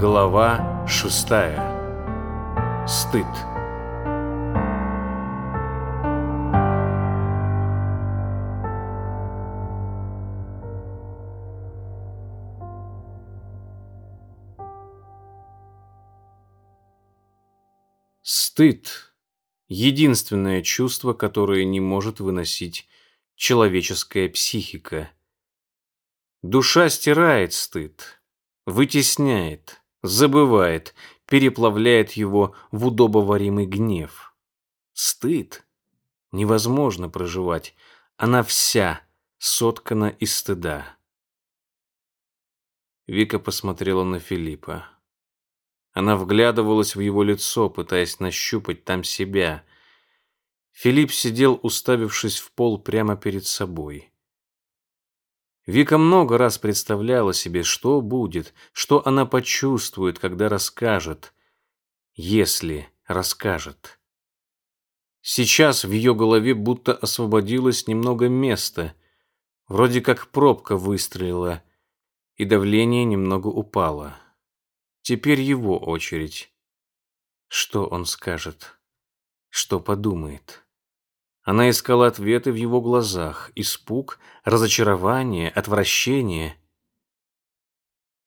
Глава шестая. Стыд. Стыд – единственное чувство, которое не может выносить человеческая психика. Душа стирает стыд, вытесняет, забывает, переплавляет его в удобоваримый гнев. Стыд невозможно проживать, она вся соткана из стыда. Вика посмотрела на Филиппа. Она вглядывалась в его лицо, пытаясь нащупать там себя. Филипп сидел, уставившись в пол прямо перед собой. Вика много раз представляла себе, что будет, что она почувствует, когда расскажет, если расскажет. Сейчас в ее голове будто освободилось немного места, вроде как пробка выстрелила, и давление немного упало. Теперь его очередь. Что он скажет? Что подумает? Она искала ответы в его глазах. Испуг, разочарование, отвращение.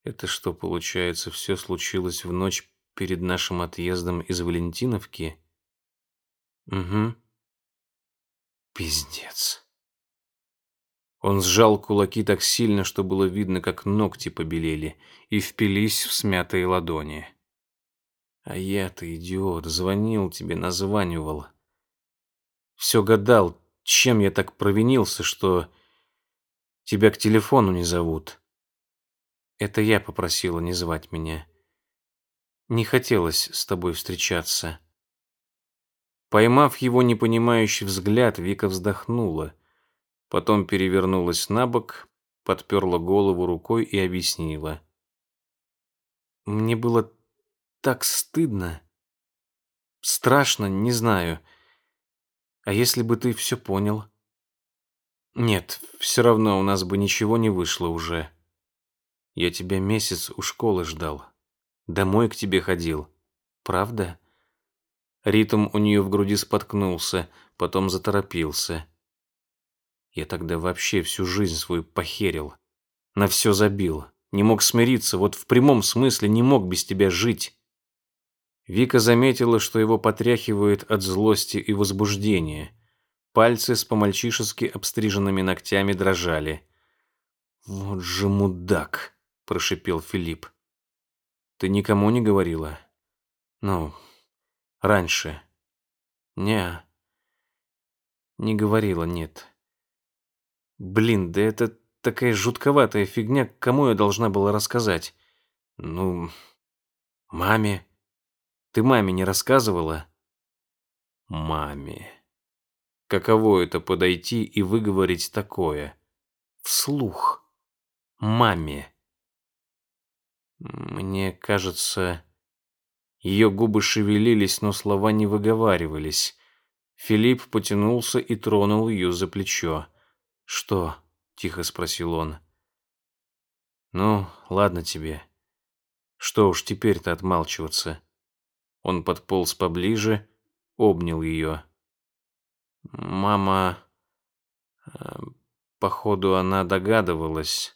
Это что, получается, все случилось в ночь перед нашим отъездом из Валентиновки? Угу. Пиздец. Он сжал кулаки так сильно, что было видно, как ногти побелели и впились в смятые ладони. А я-то, идиот, звонил тебе, названивал. Все гадал, чем я так провинился, что тебя к телефону не зовут. Это я попросила не звать меня. Не хотелось с тобой встречаться. Поймав его непонимающий взгляд, Вика вздохнула, потом перевернулась на бок, подперла голову рукой и объяснила. Мне было так стыдно. Страшно, не знаю. А если бы ты все понял? Нет, все равно у нас бы ничего не вышло уже. Я тебя месяц у школы ждал. Домой к тебе ходил. Правда? Ритм у нее в груди споткнулся, потом заторопился. Я тогда вообще всю жизнь свою похерил. На все забил. Не мог смириться, вот в прямом смысле не мог без тебя жить. Вика заметила, что его потряхивает от злости и возбуждения. Пальцы с помальчишески обстриженными ногтями дрожали. «Вот же мудак!» – прошипел Филипп. «Ты никому не говорила?» «Ну, раньше?» «Не, не говорила, нет». «Блин, да это такая жутковатая фигня, кому я должна была рассказать?» «Ну, маме». Ты маме не рассказывала? Маме. Каково это подойти и выговорить такое? Вслух. Маме. Мне кажется, ее губы шевелились, но слова не выговаривались. Филипп потянулся и тронул ее за плечо. «Что?» — тихо спросил он. «Ну, ладно тебе. Что уж теперь-то отмалчиваться?» Он подполз поближе, обнял ее. Мама... Э, походу, она догадывалась.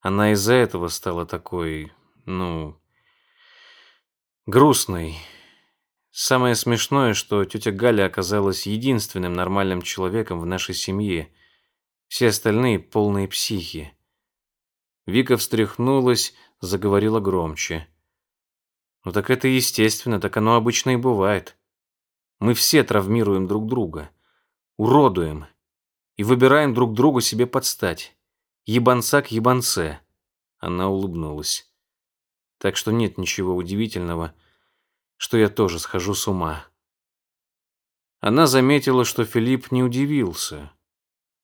Она из-за этого стала такой, ну, грустной. Самое смешное, что тетя Галя оказалась единственным нормальным человеком в нашей семье. Все остальные полные психи. Вика встряхнулась, заговорила громче. Ну так это естественно, так оно обычно и бывает. Мы все травмируем друг друга, уродуем и выбираем друг другу себе подстать. Ебанца к ебанце. Она улыбнулась. Так что нет ничего удивительного, что я тоже схожу с ума. Она заметила, что Филипп не удивился.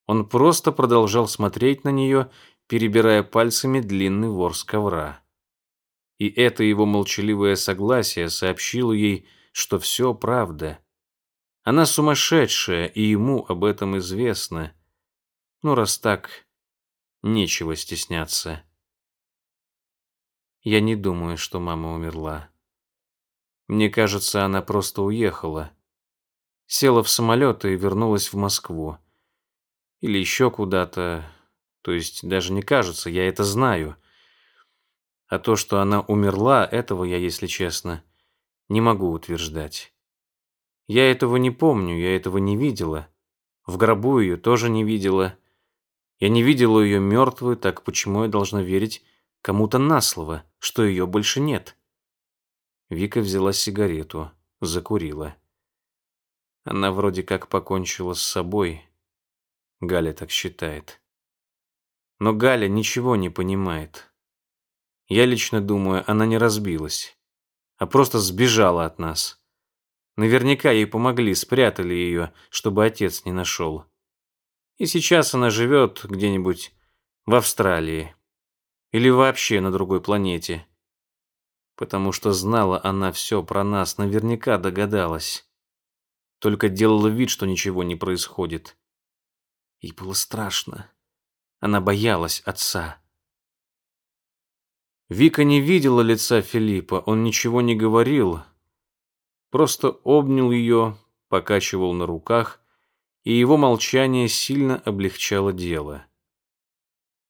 Он просто продолжал смотреть на нее, перебирая пальцами длинный ворс ковра и это его молчаливое согласие сообщило ей, что все правда. Она сумасшедшая, и ему об этом известно. Ну, раз так, нечего стесняться. Я не думаю, что мама умерла. Мне кажется, она просто уехала. Села в самолет и вернулась в Москву. Или еще куда-то. То есть даже не кажется, я это знаю. А то, что она умерла, этого я, если честно, не могу утверждать. Я этого не помню, я этого не видела. В гробу ее тоже не видела. Я не видела ее мертвую, так почему я должна верить кому-то на слово, что ее больше нет? Вика взяла сигарету, закурила. Она вроде как покончила с собой. Галя так считает. Но Галя ничего не понимает. Я лично думаю, она не разбилась, а просто сбежала от нас. Наверняка ей помогли, спрятали ее, чтобы отец не нашел. И сейчас она живет где-нибудь в Австралии или вообще на другой планете. Потому что знала она все про нас, наверняка догадалась. Только делала вид, что ничего не происходит. Ей было страшно. Она боялась отца. Вика не видела лица Филиппа, он ничего не говорил, просто обнял ее, покачивал на руках, и его молчание сильно облегчало дело.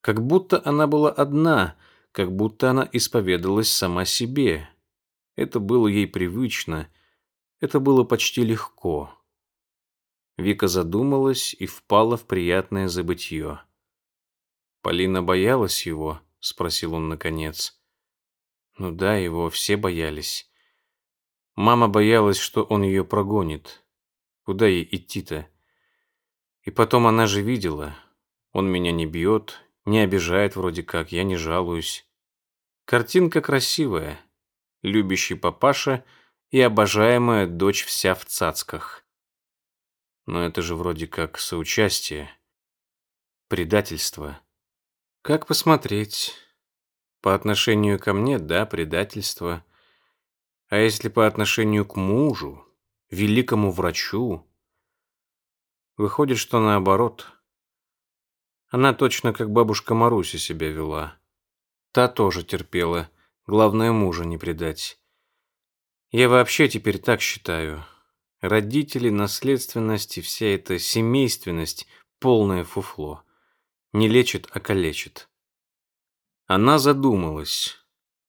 Как будто она была одна, как будто она исповедалась сама себе. Это было ей привычно, это было почти легко. Вика задумалась и впала в приятное забытье. Полина боялась его, спросил он наконец. Ну да, его все боялись. Мама боялась, что он ее прогонит. Куда ей идти-то? И потом она же видела. Он меня не бьет, не обижает вроде как, я не жалуюсь. Картинка красивая. Любящий папаша и обожаемая дочь вся в цацках. Но это же вроде как соучастие. Предательство. Как посмотреть? По отношению ко мне, да, предательство. А если по отношению к мужу, великому врачу? Выходит, что наоборот. Она точно как бабушка Маруся себя вела. Та тоже терпела. Главное, мужа не предать. Я вообще теперь так считаю. Родители, наследственность и вся эта семейственность — полное фуфло не лечит, а калечит. Она задумалась.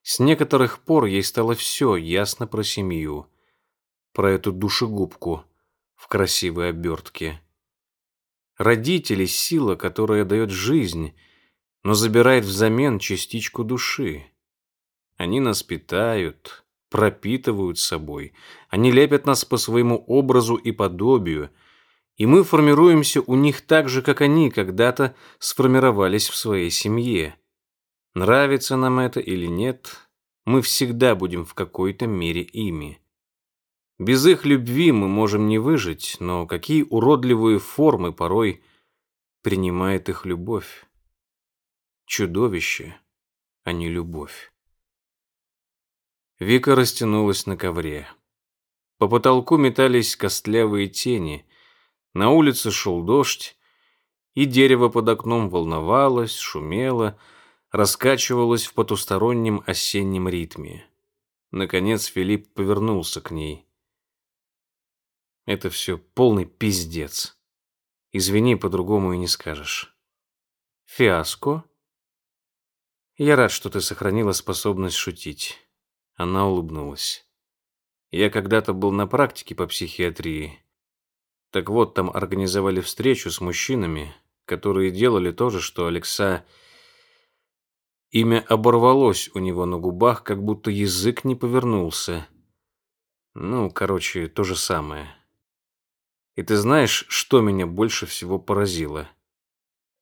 С некоторых пор ей стало все ясно про семью, про эту душегубку в красивой обертке. Родители — сила, которая дает жизнь, но забирает взамен частичку души. Они нас питают, пропитывают собой, они лепят нас по своему образу и подобию — и мы формируемся у них так же, как они когда-то сформировались в своей семье. Нравится нам это или нет, мы всегда будем в какой-то мере ими. Без их любви мы можем не выжить, но какие уродливые формы порой принимает их любовь. Чудовище, а не любовь. Вика растянулась на ковре. По потолку метались костлявые тени, на улице шел дождь, и дерево под окном волновалось, шумело, раскачивалось в потустороннем осеннем ритме. Наконец Филипп повернулся к ней. Это все полный пиздец. Извини, по-другому и не скажешь. Фиаско? Я рад, что ты сохранила способность шутить. Она улыбнулась. Я когда-то был на практике по психиатрии. Так вот, там организовали встречу с мужчинами, которые делали то же, что Алекса... Имя оборвалось у него на губах, как будто язык не повернулся. Ну, короче, то же самое. И ты знаешь, что меня больше всего поразило?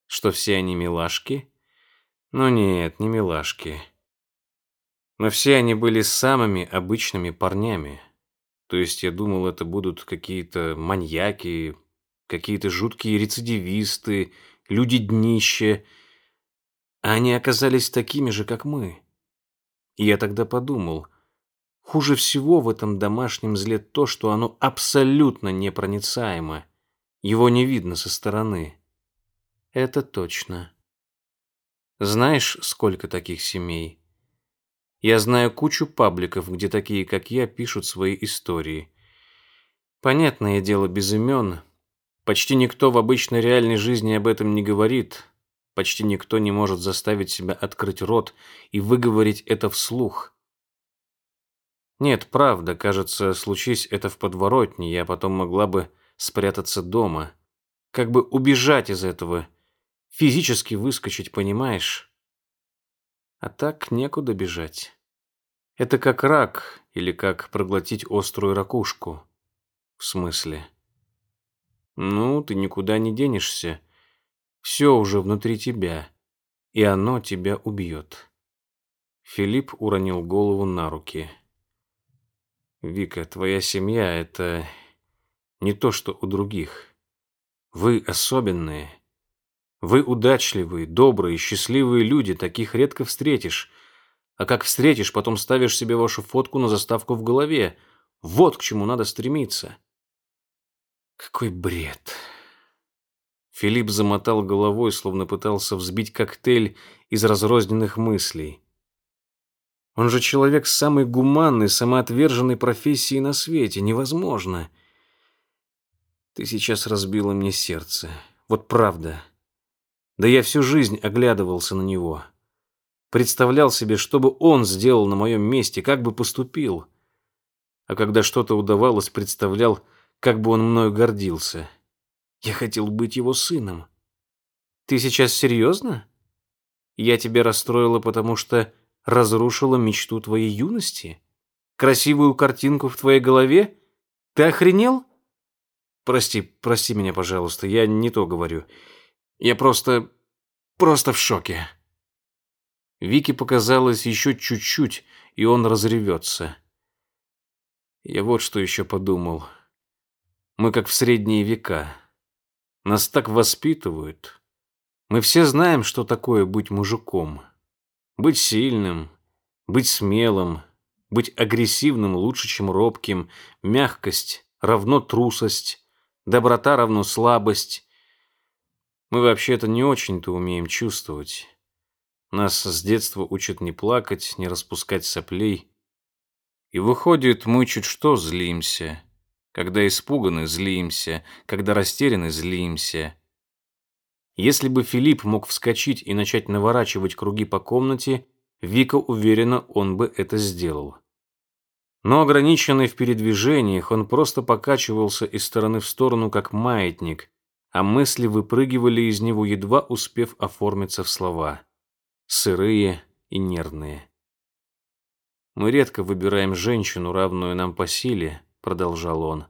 Что все они милашки? Ну нет, не милашки. Но все они были самыми обычными парнями. То есть я думал, это будут какие-то маньяки, какие-то жуткие рецидивисты, люди-днище. А они оказались такими же, как мы. И я тогда подумал, хуже всего в этом домашнем зле то, что оно абсолютно непроницаемо. Его не видно со стороны. Это точно. Знаешь, сколько таких семей? Я знаю кучу пабликов, где такие, как я, пишут свои истории. Понятное дело, без имен. Почти никто в обычной реальной жизни об этом не говорит. Почти никто не может заставить себя открыть рот и выговорить это вслух. Нет, правда, кажется, случись это в подворотне, я потом могла бы спрятаться дома. Как бы убежать из этого. Физически выскочить, понимаешь? А так некуда бежать. Это как рак или как проглотить острую ракушку. В смысле? Ну, ты никуда не денешься. Все уже внутри тебя, и оно тебя убьет. Филипп уронил голову на руки. Вика, твоя семья — это не то, что у других. Вы особенные. Вы удачливые, добрые, счастливые люди, таких редко встретишь. А как встретишь, потом ставишь себе вашу фотку на заставку в голове. Вот к чему надо стремиться. Какой бред. Филипп замотал головой, словно пытался взбить коктейль из разрозненных мыслей. Он же человек с самой гуманной, самоотверженной профессией на свете. Невозможно. Ты сейчас разбила мне сердце. Вот правда. Да я всю жизнь оглядывался на него. Представлял себе, что бы он сделал на моем месте, как бы поступил. А когда что-то удавалось, представлял, как бы он мною гордился. Я хотел быть его сыном. Ты сейчас серьезно? Я тебя расстроила, потому что разрушила мечту твоей юности? Красивую картинку в твоей голове? Ты охренел? Прости, прости меня, пожалуйста, я не то говорю. Я просто... просто в шоке. Вике показалось еще чуть-чуть, и он разревется. Я вот что еще подумал. Мы как в средние века. Нас так воспитывают. Мы все знаем, что такое быть мужиком. Быть сильным, быть смелым, быть агрессивным лучше, чем робким, мягкость равно трусость, доброта равно слабость. Мы вообще-то не очень-то умеем чувствовать. Нас с детства учат не плакать, не распускать соплей. И выходит, мы чуть что злимся, когда испуганы, злимся, когда растеряны, злимся. Если бы Филипп мог вскочить и начать наворачивать круги по комнате, Вика уверена, он бы это сделал. Но ограниченный в передвижениях, он просто покачивался из стороны в сторону, как маятник, а мысли выпрыгивали из него, едва успев оформиться в слова. Сырые и нервные. Мы редко выбираем женщину, равную нам по силе, продолжал он.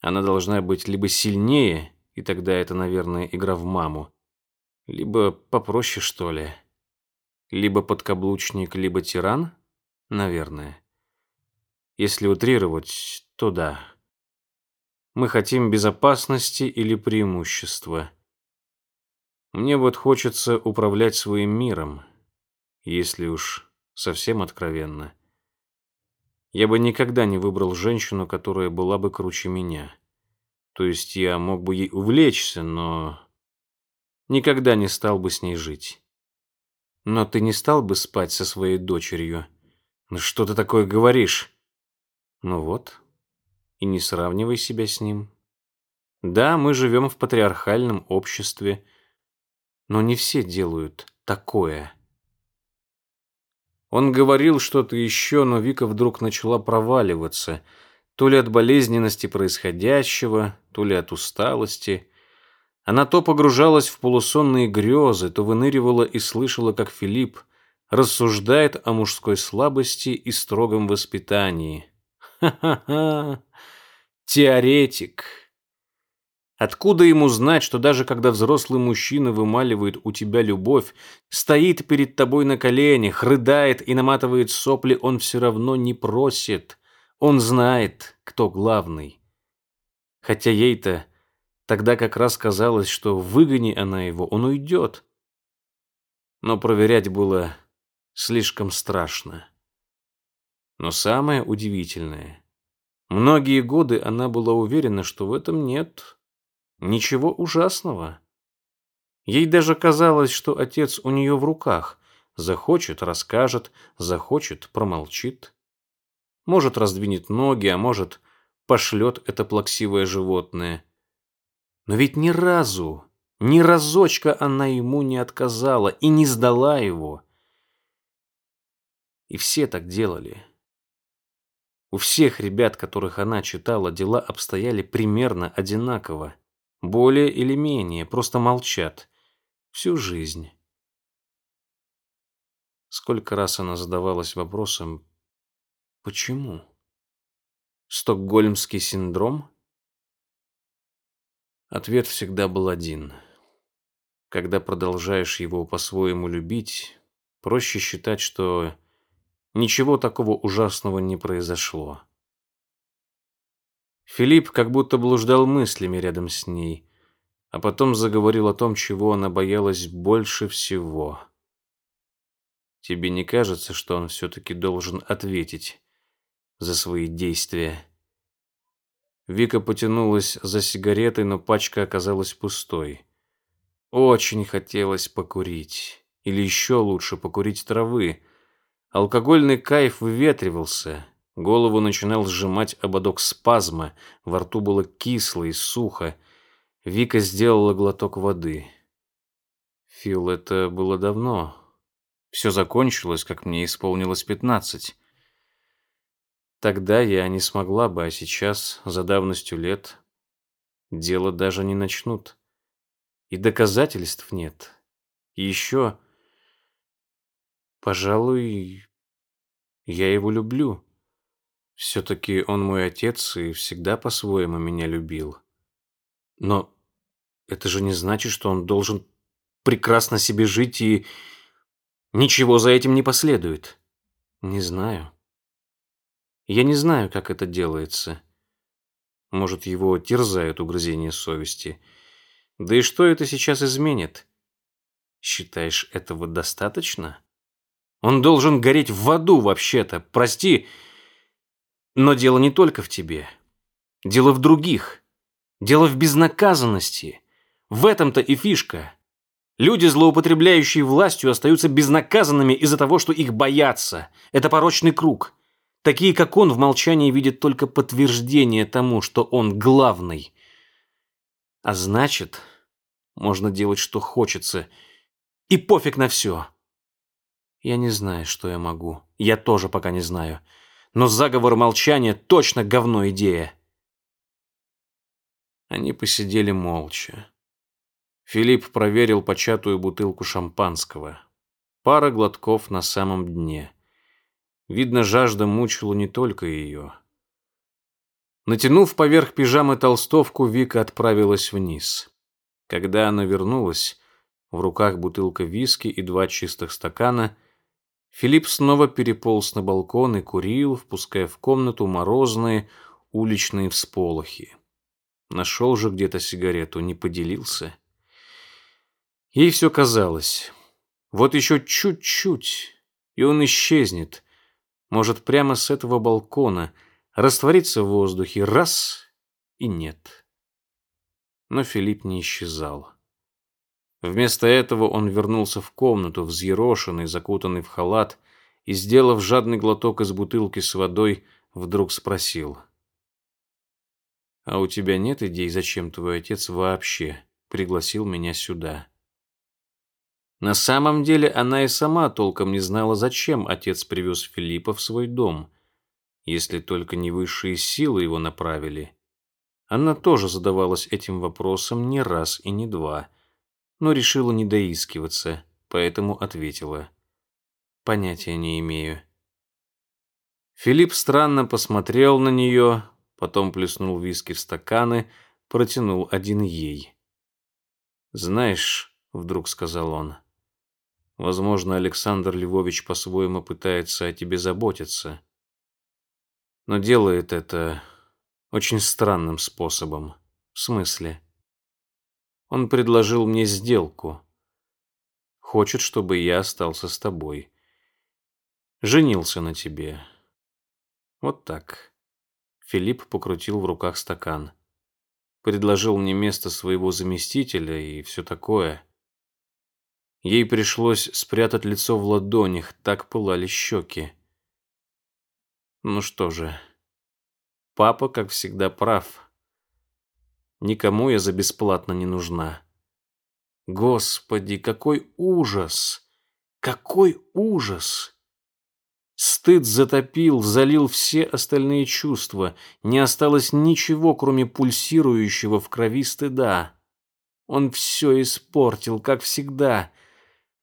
Она должна быть либо сильнее, и тогда это, наверное, игра в маму, либо попроще, что ли. Либо подкаблучник, либо тиран, наверное. Если утрировать, то да. Мы хотим безопасности или преимущества. Мне вот хочется управлять своим миром, если уж совсем откровенно. Я бы никогда не выбрал женщину, которая была бы круче меня. То есть я мог бы ей увлечься, но никогда не стал бы с ней жить. Но ты не стал бы спать со своей дочерью? Ну что ты такое говоришь? Ну вот, и не сравнивай себя с ним. Да, мы живем в патриархальном обществе, но не все делают такое. Он говорил что-то еще, но Вика вдруг начала проваливаться, то ли от болезненности происходящего, то ли от усталости. Она то погружалась в полусонные грезы, то выныривала и слышала, как Филипп рассуждает о мужской слабости и строгом воспитании. Ха-ха-ха! Теоретик! Откуда ему знать, что даже когда взрослый мужчина вымаливает у тебя любовь, стоит перед тобой на коленях, рыдает и наматывает сопли, он все равно не просит. Он знает, кто главный. Хотя ей-то тогда как раз казалось, что выгони она его, он уйдет. Но проверять было слишком страшно. Но самое удивительное, многие годы она была уверена, что в этом нет Ничего ужасного. Ей даже казалось, что отец у нее в руках, Захочет – расскажет, захочет – промолчит. Может, раздвинет ноги, а может, пошлет это плаксивое животное. Но ведь ни разу, ни разочка она ему не отказала и не сдала его. И все так делали. У всех ребят, которых она читала, дела обстояли примерно одинаково. Более или менее, просто молчат. Всю жизнь. Сколько раз она задавалась вопросом «Почему?» Стокгольмский синдром? Ответ всегда был один. Когда продолжаешь его по-своему любить, проще считать, что ничего такого ужасного не произошло. Филипп как будто блуждал мыслями рядом с ней, а потом заговорил о том, чего она боялась больше всего. Тебе не кажется, что он все-таки должен ответить за свои действия? Вика потянулась за сигаретой, но пачка оказалась пустой. Очень хотелось покурить. Или еще лучше покурить травы. Алкогольный кайф выветривался. Голову начинал сжимать ободок спазма. Во рту было кисло и сухо. Вика сделала глоток воды. Фил, это было давно. Все закончилось, как мне исполнилось пятнадцать. Тогда я не смогла бы, а сейчас, за давностью лет, дело даже не начнут. И доказательств нет. И еще, пожалуй, я его люблю. Все-таки он мой отец и всегда по-своему меня любил. Но это же не значит, что он должен прекрасно себе жить и Ничего за этим не последует. Не знаю. Я не знаю, как это делается. Может, его терзают угрызения совести. Да и что это сейчас изменит? Считаешь, этого достаточно? Он должен гореть в аду вообще-то. Прости, но дело не только в тебе. Дело в других. Дело в безнаказанности. В этом-то и фишка. Люди, злоупотребляющие властью, остаются безнаказанными из-за того, что их боятся. Это порочный круг. Такие, как он, в молчании видят только подтверждение тому, что он главный. А значит, можно делать, что хочется. И пофиг на все. Я не знаю, что я могу. Я тоже пока не знаю. Но заговор молчания точно говно идея. Они посидели молча. Филипп проверил початую бутылку шампанского. Пара глотков на самом дне. Видно, жажда мучила не только ее. Натянув поверх пижамы толстовку, Вика отправилась вниз. Когда она вернулась, в руках бутылка виски и два чистых стакана, Филипп снова переполз на балкон и курил, впуская в комнату морозные уличные всполохи. Нашел же где-то сигарету, не поделился. Ей все казалось. Вот еще чуть-чуть, и он исчезнет. Может, прямо с этого балкона раствориться в воздухе раз и нет. Но Филипп не исчезал. Вместо этого он вернулся в комнату, взъерошенный, закутанный в халат, и, сделав жадный глоток из бутылки с водой, вдруг спросил. «А у тебя нет идей, зачем твой отец вообще пригласил меня сюда?» На самом деле она и сама толком не знала, зачем отец привез Филиппа в свой дом, если только не высшие силы его направили. Она тоже задавалась этим вопросом не раз и не два, но решила не доискиваться, поэтому ответила. «Понятия не имею». Филипп странно посмотрел на нее, потом плеснул виски в стаканы, протянул один ей. «Знаешь», — вдруг сказал он, — Возможно, Александр Львович по-своему пытается о тебе заботиться, но делает это очень странным способом. В смысле? Он предложил мне сделку. Хочет, чтобы я остался с тобой. Женился на тебе. Вот так. Филипп покрутил в руках стакан. Предложил мне место своего заместителя и все такое. Ей пришлось спрятать лицо в ладонях, так пылали щеки. Ну что же, папа, как всегда, прав. Никому я за бесплатно не нужна. Господи, какой ужас! Какой ужас! Стыд затопил, залил все остальные чувства. Не осталось ничего, кроме пульсирующего в крови стыда. Он все испортил, как всегда.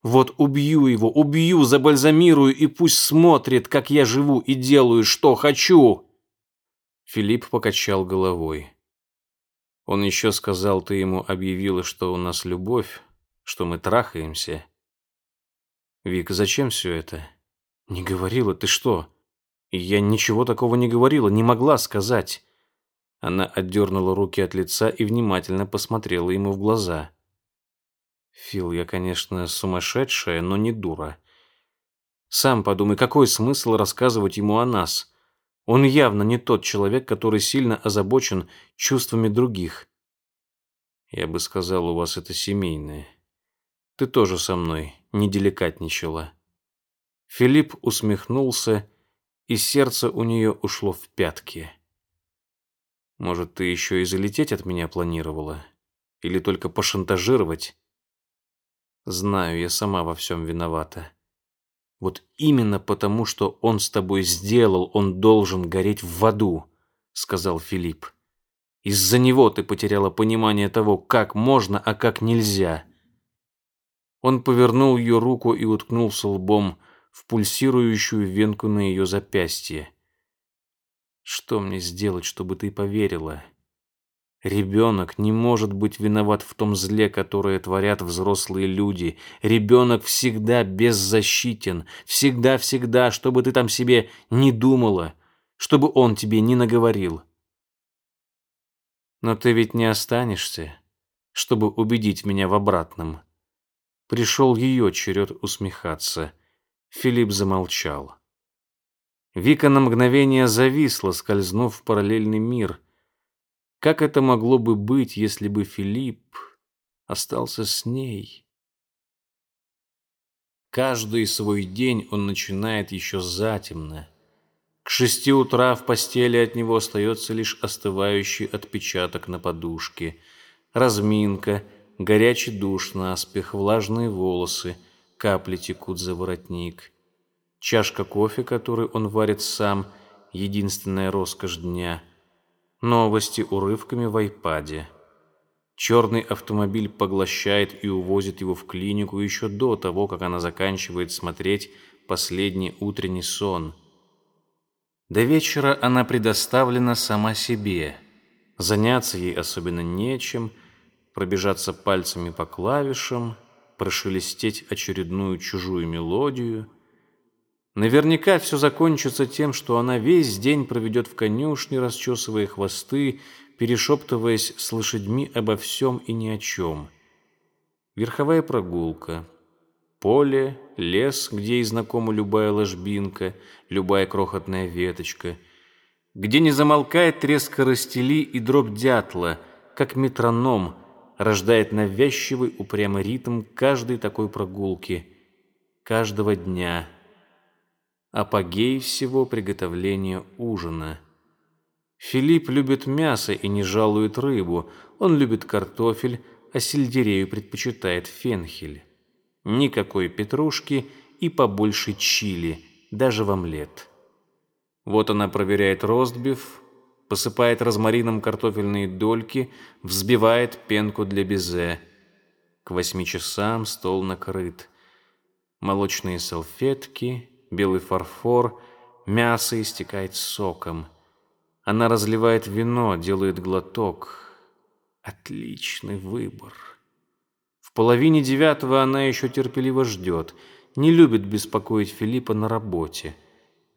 Вот убью его, убью, забальзамирую, и пусть смотрит, как я живу и делаю, что хочу. Филипп покачал головой. Он еще сказал, ты ему объявила, что у нас любовь, что мы трахаемся. Вик, зачем все это? Не говорила, ты что? Я ничего такого не говорила, не могла сказать. Она отдернула руки от лица и внимательно посмотрела ему в глаза. Фил, я, конечно, сумасшедшая, но не дура. Сам подумай, какой смысл рассказывать ему о нас? Он явно не тот человек, который сильно озабочен чувствами других. Я бы сказал, у вас это семейное. Ты тоже со мной не деликатничала. Филипп усмехнулся, и сердце у нее ушло в пятки. Может, ты еще и залететь от меня планировала? Или только пошантажировать? Знаю, я сама во всем виновата. Вот именно потому, что он с тобой сделал, он должен гореть в аду, сказал Филипп. Из-за него ты потеряла понимание того, как можно, а как нельзя. Он повернул ее руку и уткнулся лбом в пульсирующую венку на ее запястье. Что мне сделать, чтобы ты поверила? Ребенок не может быть виноват в том зле, которое творят взрослые люди. Ребенок всегда беззащитен. Всегда-всегда, чтобы ты там себе не думала, чтобы он тебе не наговорил. Но ты ведь не останешься, чтобы убедить меня в обратном. Пришел ее черед усмехаться. Филипп замолчал. Вика на мгновение зависла, скользнув в параллельный мир — как это могло бы быть, если бы Филипп остался с ней? Каждый свой день он начинает еще затемно. К шести утра в постели от него остается лишь остывающий отпечаток на подушке, разминка, горячий душ наспех, влажные волосы, капли текут за воротник. Чашка кофе, который он варит сам, единственная роскошь дня — Новости урывками в айпаде. Черный автомобиль поглощает и увозит его в клинику еще до того, как она заканчивает смотреть последний утренний сон. До вечера она предоставлена сама себе. Заняться ей особенно нечем, пробежаться пальцами по клавишам, прошелестеть очередную чужую мелодию – Наверняка все закончится тем, что она весь день проведет в конюшне, расчесывая хвосты, перешептываясь с лошадьми обо всем и ни о чем. Верховая прогулка. Поле, лес, где ей знакома любая ложбинка, любая крохотная веточка, где не замолкает треск растели и дробь дятла, как метроном, рождает навязчивый упрямый ритм каждой такой прогулки, каждого дня — апогей всего приготовления ужина. Филипп любит мясо и не жалует рыбу, он любит картофель, а сельдерею предпочитает фенхель. Никакой петрушки и побольше чили, даже в омлет. Вот она проверяет ростбиф, посыпает розмарином картофельные дольки, взбивает пенку для безе. К восьми часам стол накрыт. Молочные салфетки, белый фарфор, мясо истекает соком. Она разливает вино, делает глоток. Отличный выбор. В половине девятого она еще терпеливо ждет, не любит беспокоить Филиппа на работе.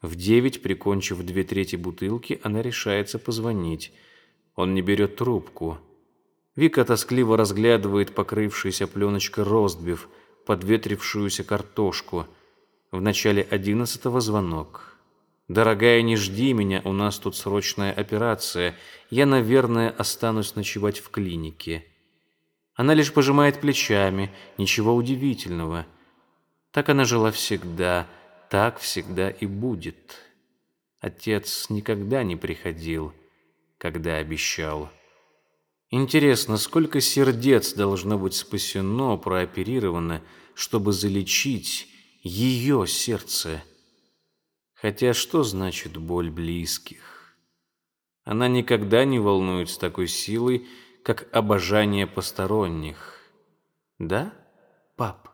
В девять, прикончив две трети бутылки, она решается позвонить. Он не берет трубку. Вика тоскливо разглядывает покрывшуюся пленочкой ростбиф, подветрившуюся картошку — в начале одиннадцатого звонок. «Дорогая, не жди меня, у нас тут срочная операция. Я, наверное, останусь ночевать в клинике». Она лишь пожимает плечами, ничего удивительного. Так она жила всегда, так всегда и будет. Отец никогда не приходил, когда обещал. Интересно, сколько сердец должно быть спасено, прооперировано, чтобы залечить ее сердце? Хотя что значит боль близких? Она никогда не волнует с такой силой, как обожание посторонних. Да, пап?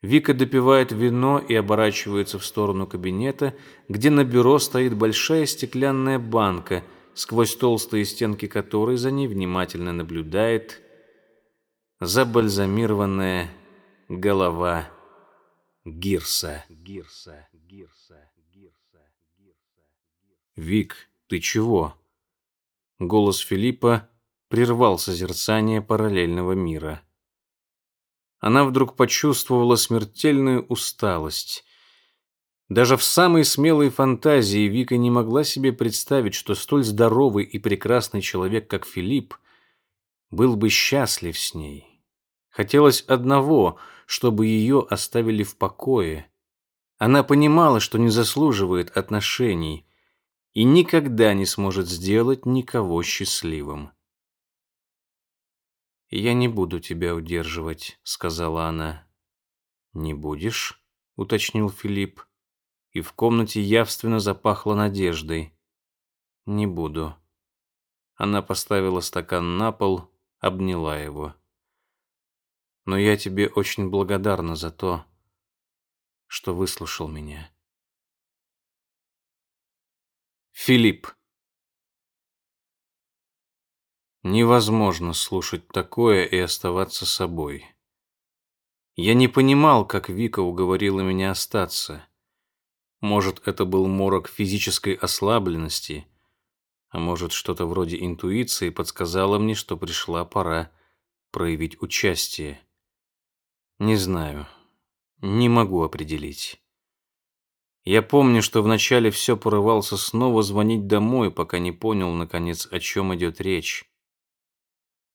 Вика допивает вино и оборачивается в сторону кабинета, где на бюро стоит большая стеклянная банка, сквозь толстые стенки которой за ней внимательно наблюдает забальзамированная голова Гирса. Гирса, Гирса, Гирса, Гирса. Вик, ты чего? Голос Филиппа прервал созерцание параллельного мира. Она вдруг почувствовала смертельную усталость. Даже в самой смелой фантазии Вика не могла себе представить, что столь здоровый и прекрасный человек, как Филипп, был бы счастлив с ней. Хотелось одного, чтобы ее оставили в покое. Она понимала, что не заслуживает отношений, и никогда не сможет сделать никого счастливым. «Я не буду тебя удерживать», — сказала она. «Не будешь?» — уточнил Филипп, и в комнате явственно запахло надеждой. «Не буду». Она поставила стакан на пол, обняла его. «Но я тебе очень благодарна за то, что выслушал меня». Филипп. Невозможно слушать такое и оставаться собой. Я не понимал, как Вика уговорила меня остаться. Может, это был морок физической ослабленности, а может, что-то вроде интуиции подсказало мне, что пришла пора проявить участие. Не знаю, не могу определить. Я помню, что вначале все порывался снова звонить домой, пока не понял, наконец, о чем идет речь.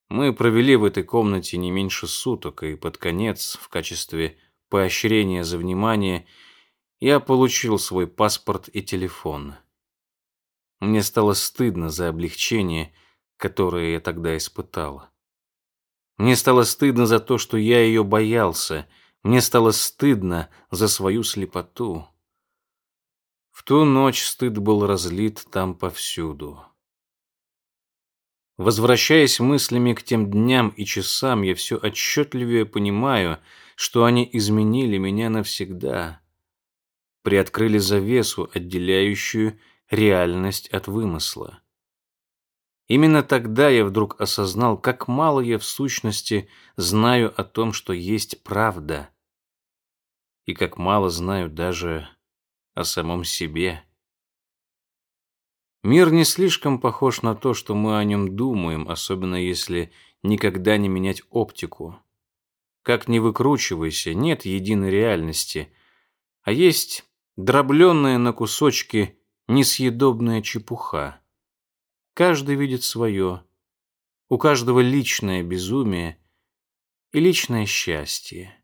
Мы провели в этой комнате не меньше суток, и под конец, в качестве поощрения за внимание, я получил свой паспорт и телефон. Мне стало стыдно за облегчение, которое я тогда испытала. Мне стало стыдно за то, что я ее боялся. Мне стало стыдно за свою слепоту. В ту ночь стыд был разлит там повсюду. Возвращаясь мыслями к тем дням и часам, я все отчетливее понимаю, что они изменили меня навсегда. Приоткрыли завесу, отделяющую реальность от вымысла. Именно тогда я вдруг осознал, как мало я в сущности знаю о том, что есть правда, и как мало знаю даже о самом себе. Мир не слишком похож на то, что мы о нем думаем, особенно если никогда не менять оптику. Как ни выкручивайся, нет единой реальности, а есть дробленная на кусочки несъедобная чепуха. Каждый видит свое, у каждого личное безумие и личное счастье.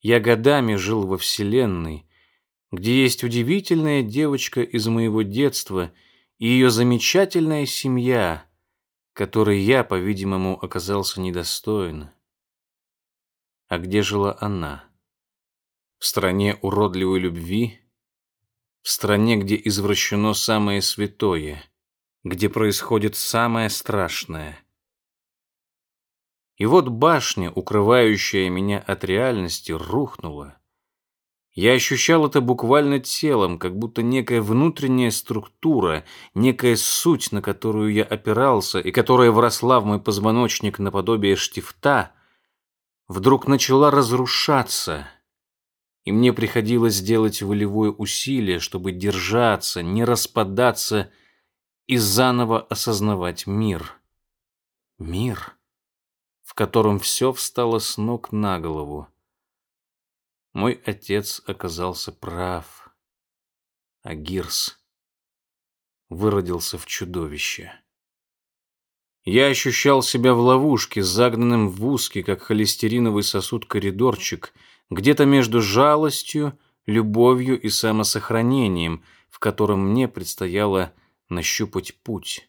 Я годами жил во Вселенной, где есть удивительная девочка из моего детства и ее замечательная семья, которой я, по-видимому, оказался недостоин. А где жила она? В стране уродливой любви? В стране, где извращено самое святое, где происходит самое страшное? И вот башня, укрывающая меня от реальности, рухнула. Я ощущал это буквально телом, как будто некая внутренняя структура, некая суть, на которую я опирался и которая вросла в мой позвоночник наподобие штифта, вдруг начала разрушаться. И мне приходилось делать волевое усилие, чтобы держаться, не распадаться и заново осознавать мир. Мир в котором все встало с ног на голову. Мой отец оказался прав, а Гирс выродился в чудовище. Я ощущал себя в ловушке, загнанным в узкий, как холестериновый сосуд, коридорчик, где-то между жалостью, любовью и самосохранением, в котором мне предстояло нащупать путь.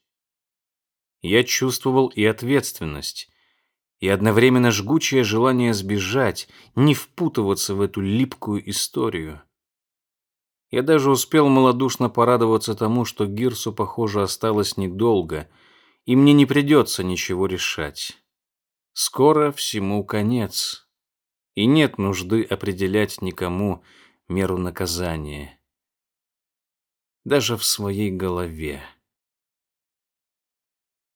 Я чувствовал и ответственность, и одновременно жгучее желание сбежать, не впутываться в эту липкую историю. Я даже успел малодушно порадоваться тому, что Гирсу, похоже, осталось недолго — и мне не придется ничего решать. Скоро всему конец, и нет нужды определять никому меру наказания. Даже в своей голове.